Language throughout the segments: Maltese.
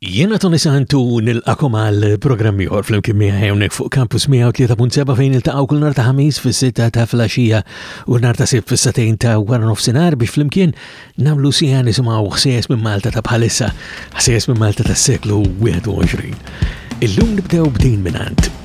Jiena Tony Santu nilqakom għal programm ieħor flimkien miegħi hawnhekk fuq Campus 103.7 fejn iltaqgħu kull nhar ta' ħamis fis-sitta ta' flaxija u nhar ta' sib fis-satejn ta' wara nofsinhar biex flimkien nagħmlu sija nisimgħu ħsies minn Malta ta' bħalissa, ħsies minn Malta tas-seklu 21. Illum nibdew b'din minant.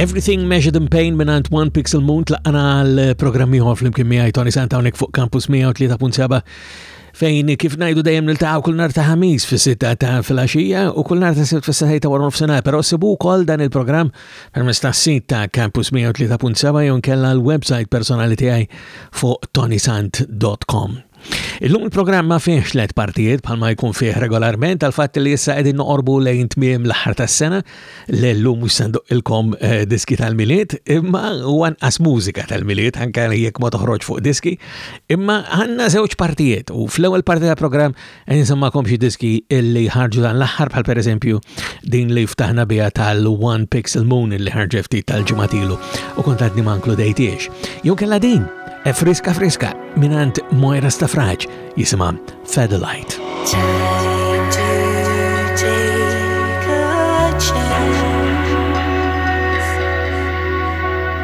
Everything Measured in Pain minn għand One Pixel Moon tlaqqana għal-programmi għor fl-imkien miħaj Tony Santa unik fuq Campus 103.7 fejn kif najdu dejjem niltaħaw kull nar ta' ħamis fis-sitta ta' filgħaxija u kull nar ta' sibt fis-sahajta wara nofsinhar, però sibu wkoll dan il-programm permezz tas-sit ta' Campus 103.7 jew nkella l-website personali tiegħi fuq tonisant.com. Illum il-programm ma fih tliet partijiet bħalma jkun fih regolarment tal fatt li issa qegħdin noqorbu lejn tmiem l-aħħar tas-sena li llum mhux sanduq ilkom eh, diski tal-miliet imma huwa nqas mużika tal-miliet anke jekk ma toħroġ fuq diski imma għandna żewġ partijiet u fl-ewwel parti tal-programm Insemmakom xi diski illi ħarġu dan l-aħħar bħal pereżempju din li ftaħna biha tal-One Pixel Moon illi ħarġet ftit tal-ġimatilu u kont għadni ma nkludejtiex. Jew kellha din, e friska friska minant Moira Stafraġ jisimha Fadelight.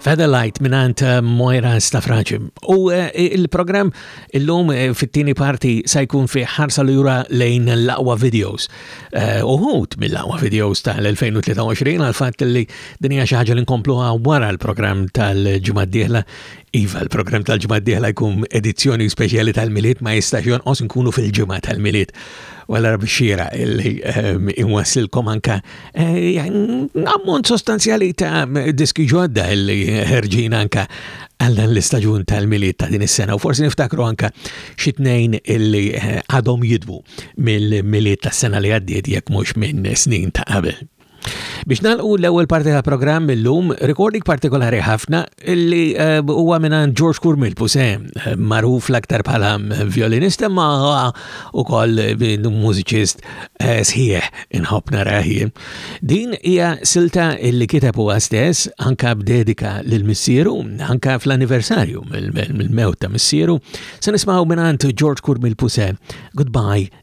Feather Light minant eh, Moira Stafraċi. U eh, il-program il-lum eh, fit-tini parti sa jkun fi ħarsa l-jura lejn l-aqwa videos. Uħut mill-aqwa videos tal-2023 għal-fat li dinja xaħġa l-inkompluħa wara l-program tal-ġimad diħla Iva, l-program tal-ġimgħa d-dieħla jkun edizzjoni speċjali tal-miliet ma jistax jonqos nkunu fil-ġimgħa tal-miliet. Walla rabi xira illi ehm, inwassilkom anka Eh, ammont sostanzjali ta' diski ġodda li ħerġin anka għal dan l-istaġun tal-miliet ta' din is-sena u forsi niftakru anka xi tnejn illi eh, għadhom jidbu mill-miliet tas-sena li għaddiet jekk mhux minn snin ta' qabel. Biex nalqu l-ewwel parti tal-programm illum, recording partikolari ħafna illi eh, huwa mingħand George Kurmil Puse, eh, magħruf l-aktar bħala eh, violinista ma ukoll mużiċist sħiħ inħobb naraħi. Din hija silta illi kiteb huwa stess anka b'dedika lil missieru anka fl-anniversarju mill-mewt ta' missieru se nismgħu mingħand George Kurmil Puse Goodbye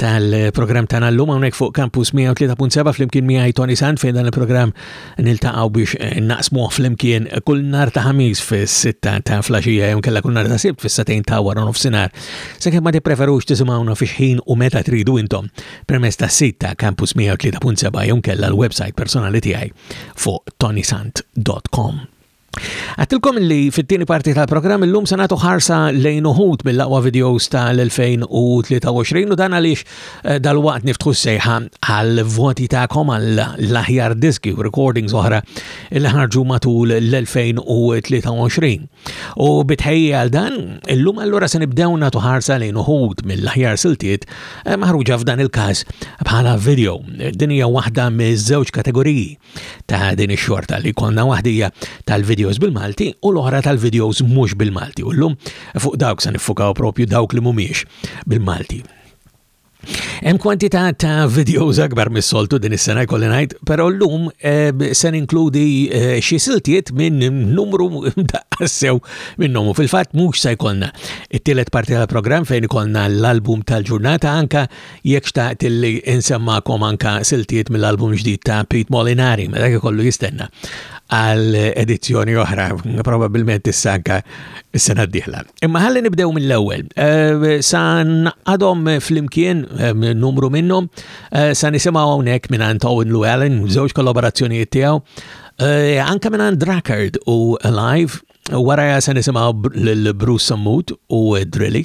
tal-programm tagħna llum hawnhekk fuq Campus 103.7 flimkien miegħi Tony Sand fejn dan il-programm niltaqgħu biex eh, naqsmu flimkien kull nar ta' ħamis fis-sitta ta' flaxija jew kellha kull nar ta' sibt fis-satejn ta' wara nofsinhar. Sakemm ma tippreferux tisimgħuna fix ħin u meta tridu intom permezz tas-sit ta' Campus 103.7 jew kellha l-website personali tiegħi fuq tonysant.com. Għattilkom li fit-tieni parti tal-programm illum se nagħtu ħarsa lejn uħud mill-aqwa videos tal-2023 u dan għaliex eh, dal-waqt niftħu sejħa għal voti tagħkom għal l-aħjar diski u recordings oħra li ħarġu matul l-2023. U bitħejja għal dan, illum allura se nibdew nagħtu ħarsa lejn uħud mill-aħjar siltiet eh, maħruġa f'dan il-każ bħala video. Din hija waħda miż-żewġ kategoriji ta' din ix-xorta li konna waħdija tal-videos bil-Malti u l-oħra tal-videos mhux bil-Malti. U llum fuq dawk se niffukaw propju dawk li mhumiex bil-Malti. Hemm kwantità ta' videos akbar mis-soltu din is-sena jkolli ngħid, però llum eh, se ninkludi eh, xi siltiet minn numru daqqassew minnhom u fil-fatt mhux se jkollna it-tielet parti tal-programm fejn ikollna l-album tal-ġurnata anka Jekk xtaqt li insemmakom anka siltiet mill-album ġdid ta' Pete Molinari, meta kollu jistenna għal edizzjoni oħra, probabilment is-sanka s-sena d-dieħla. Imma ħalli nibdew mill-ewwel. Eh, sa naqadhom flimkien eh, numru minnhom, eh, sa nisimgħu hawnhekk minn Owen Llewellyn, żewġ kollaborazzjonijiet tiegħu, anke minn Drakard u Live, wara se nisimgħu l-Bruce Sammut u Drilly.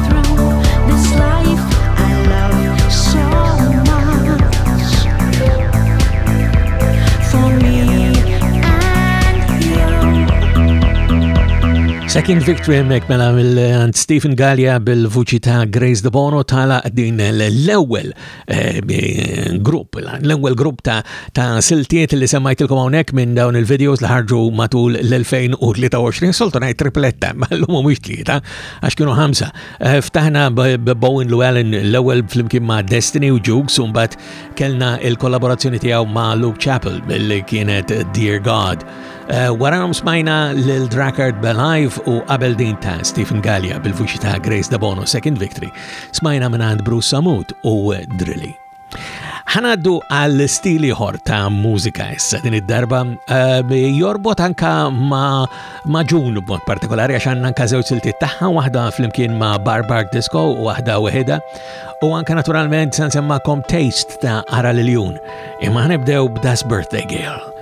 Second Victory hemmhekk mela mill Stephen Gallia bil-vuċi ta' Grace De Bono tala din l-ewwel Eh, grupp, l-ewwel grupp ta', ta siltiet li semmajtilkom hawnhekk minn dawn il-videos li ħarġu matul l-2023 soltu ngħid tripletta, ma llum mhux tlieta għax kienu ħamsa. Eh, ftaħna Bowen Llewellyn l-ewwel flimkien ma' Destiny u Jukes u mbagħad kellna il-kollaborazzjoni tiegħu ma' Luke Chapel billi kienet Dear God. Eh, Waram smajna lil Drakkard Belive u qabel din ta' Stephen Gallia bil-vuċi ta' Grace Dabono Second Victory Smajna mingħand Bruce Samut u Drilly. Ħanaddu għal stil ieħor ta' mużika issa din id-darba eh, jorbot anka ma' maġun b'mod partikolari għax għandna anka żewġ siltiet tagħha waħda flimkien ma' Barbark Disco u waħda weħeda u anka naturalment se nsemmakom Taste ta' Ara Liljun. Imma ħnibdew b'Das Birthday Girl.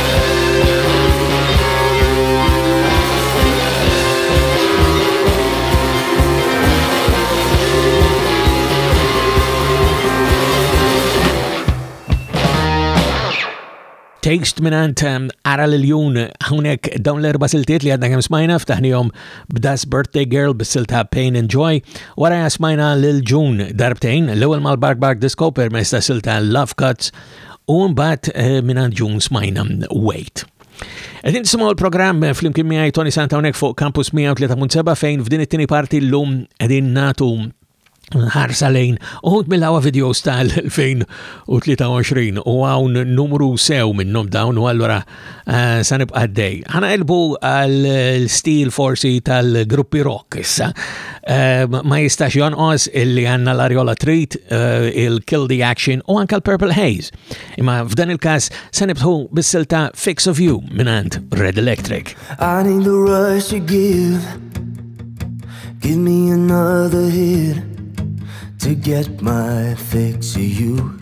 Taste minant um, Ara l-Jun hawnhekk dawn l-erba' siltiet li għadna kemm smajna ftaħnihom b'Das Birthday Girl bis-silta Pain and Joy. Wara smajna lil June darbtejn l-ewwel mal-Bark Bark Disco permezz ta' silta Love Cuts u mbagħad eh, mingħand Jun smajna Wait. Qed nisimgħu l-programm flimkien miegħi Tony Santa hawnhekk fuq Campus 103.7 fejn f'din it-tieni parti llum qegħdin nagħtu ħarsa lejn uħut mill-ħawa video tal-2023 u għawn numru sew minnum dawn u għallura Eh, sa nibqa' għaddej. Ħana elbu għal-stil forsi tal-gruppi rock issa. Eh, ma jistax jonqos illi għanna l-Ariola Treat, eh, il-Kill the Action u anka l-Purple Haze. Imma f'dan il-kas sa nibħu bis-silta Fix of You minant Red Electric. I need the rush you give Give me another hit To get my fix of you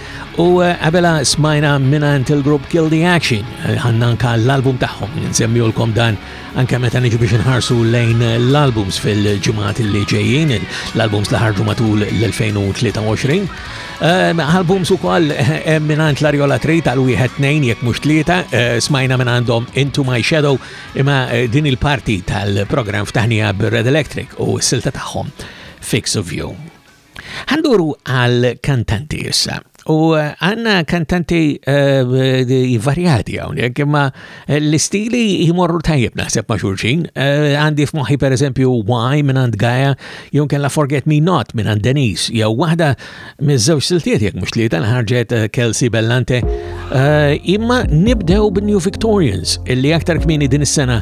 U eh, għabela smajna minant il-grupp Kill the Action, eh, ħanna anka l-album tagħhom, nsemmiulkom dan anka meta niġu biex nħarsu lejn l-albums fil-ġimgħat li ġejjin, l-albums li ħarġu matul l-2023. Eh, albums ukoll minant l-Arjola Tri tal-wieħed tnejn jekk mhux tlieta, smajna minn għandhom Into My Shadow imma din il-parti tal-programm ftaħnija bir-Red Electric u s-silta tagħhom Fix of You. Għalluru għal kantanti issa. U eh, għanna kantanti eh, varjati għawnek, imma eh, l-istili jimorru tajjeb naħseb ma' xurxin. Għandi f'moħi per eżempju Why minn għand Gaia, jom kella Forget Me Not minn għand Denise, jew wahda mizzewġ siltiet jek mux tlieta ħarġet Kelsey Bellante. Imma nibdew b'New Victorians, illi aktar kmini din is-sena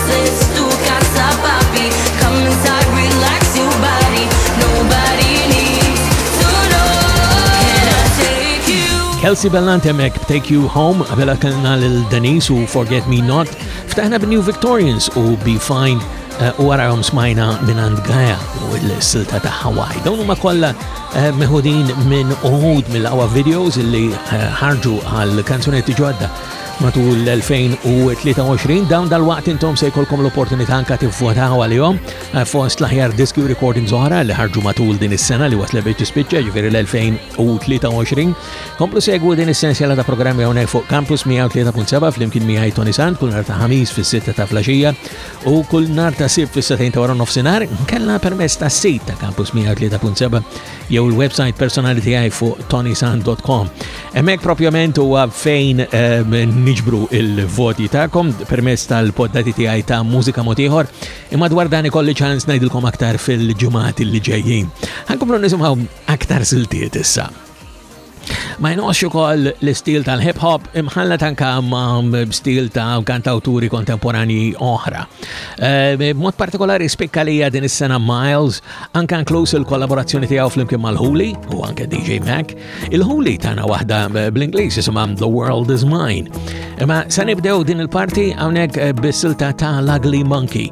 Kelsey Bellant emek Take You Home, għabela kellna l-Denise u Forget Me Not, ftaħna b'New Victorians u Be Fine eh, u għarajom smajna minand Gaia u l-silta ta' Hawaii. Dawn huma kollha eh, meħudin minn uħud mill-awa videos li eh, ħarġu għal kanzunetti ġodda matul l-2023 dawn dal-waqt intom se jkollkom l-opportunità anka tivvotaw għalihom eh, fost l-aħjar diski u recordings oħra li ħarġu matul din is-sena li waslet biex tispiċċa ġifieri l-2023. Komplu segwu din is-sensiela ta' programmi hawnhekk fuq Campus 103.7 flimkien miegħi Tony Sant kull nhar ta' ħamis fis-sitta ta' flaxija u kull nhar ta' sib fis-setejn ta' wara nofsinhar kellha permezz tas-sit ta' Campus 103.7 jew il-website personali tiegħi fuq tonisan.com. Hemmhekk propjament huwa fejn ehm, niġbru il-voti tagħkom permezz tal-poddati tiegħi ta' mużika mod ieħor, imma dwar dan ikolli ċans ngħidilkom aktar fil-ġimgħat li ġejjin. Ħankomplu nisimgħu aktar siltiet issa. Ma jnoqx ukoll l-istil tal-hip hop imħalla tanka ma' stil ta' kantawturi kontemporanji oħra. Eh, mod partikolari spikka li din is-sena Miles, anka inkluż il-kollaborazzjoni tiegħu flimkien mal-Huli u anke DJ Mac. Il-Huli tana waħda eh, bl-Ingliż jisimha The World Is Mine. Imma sa nibdew din il-parti hawnhekk eh, bis-silta ta' Lagli Monkey.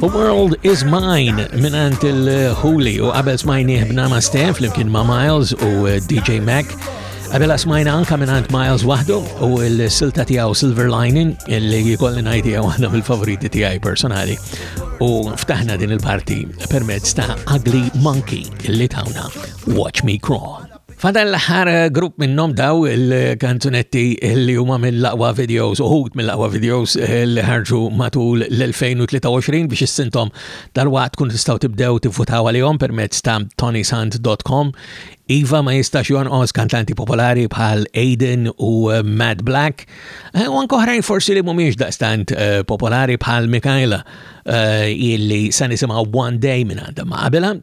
The World Is Mine minant il-Huli u qabel smajni ħbna ma' Steph li kien ma' Miles u eh, DJ Mac. Qabel smajna anka minant Miles wahdu u l-silta tijaw Silver Lining li jikolli najti għahna mill-favoriti tijaj personali. U ftaħna din il-parti permezz ta' Ugly Monkey li tawna Watch Me Crawl. Fadal l-ħar eh, grupp minnom daw il-kanzunetti li huma mill-laqwa videos, uħut mill-laqwa videos eh, li ħarġu matul l-2023 biex issintom dal-waqt kun tistaw tibdew tifutaw għalihom permezz ta' tonysant.com. Iva ma jistax jonqos kantanti popolari bħal Aiden u eh, Mad Black, u ankoħrajn forsi li mumiex daqstant popolari bħal Mikaela illi sa nisimgħu One Day minn għandha ma' qabela,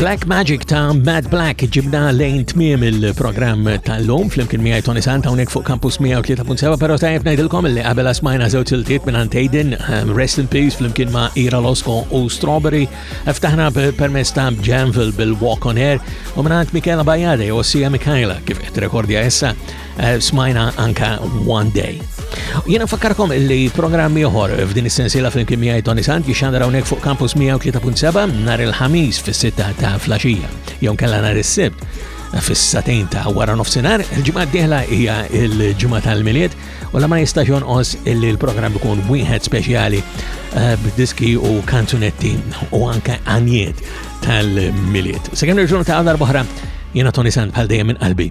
Black Magic ta' Mad Black ġibna lejn tmiem il-programm tal-lum fl-imkien miħaj Tony Sant hawnhekk fuq Campus 103.7 però tajjeb ngħidilkom li qabel asmajna żewġ siltiet minn Antejden um, Rest in Peace fl-imkien ma' Ira Losco u Strawberry ftaħna permess ta' Janville bil-Walk on Air u minn Mikela Bajade u Sija Mikajla kif qed rekordja issa Eh, smajna anka One Day. Jena fakkarkom li programmi oħor f'din is-sensiela flimkien miegħi Tony Sant jixxandra hawnhekk fuq Campus 103.7 nhar il-ħamis fis-sitta ta' flaxija. Jew kellha nhar is-sibt fis-satejn ta' wara nofsinhar, il-ġimgħa d-dieħla hija l-ġimgħa tal-miliet u la ma jistax jonqos illi l-programm ikun wieħed speċjali eh, b'diski u kanzunetti u anke għanjiet tal-miliet. Sekemm nerġgħu ta' għal darba jiena Tony Sant bħal dejjem minn qalbi.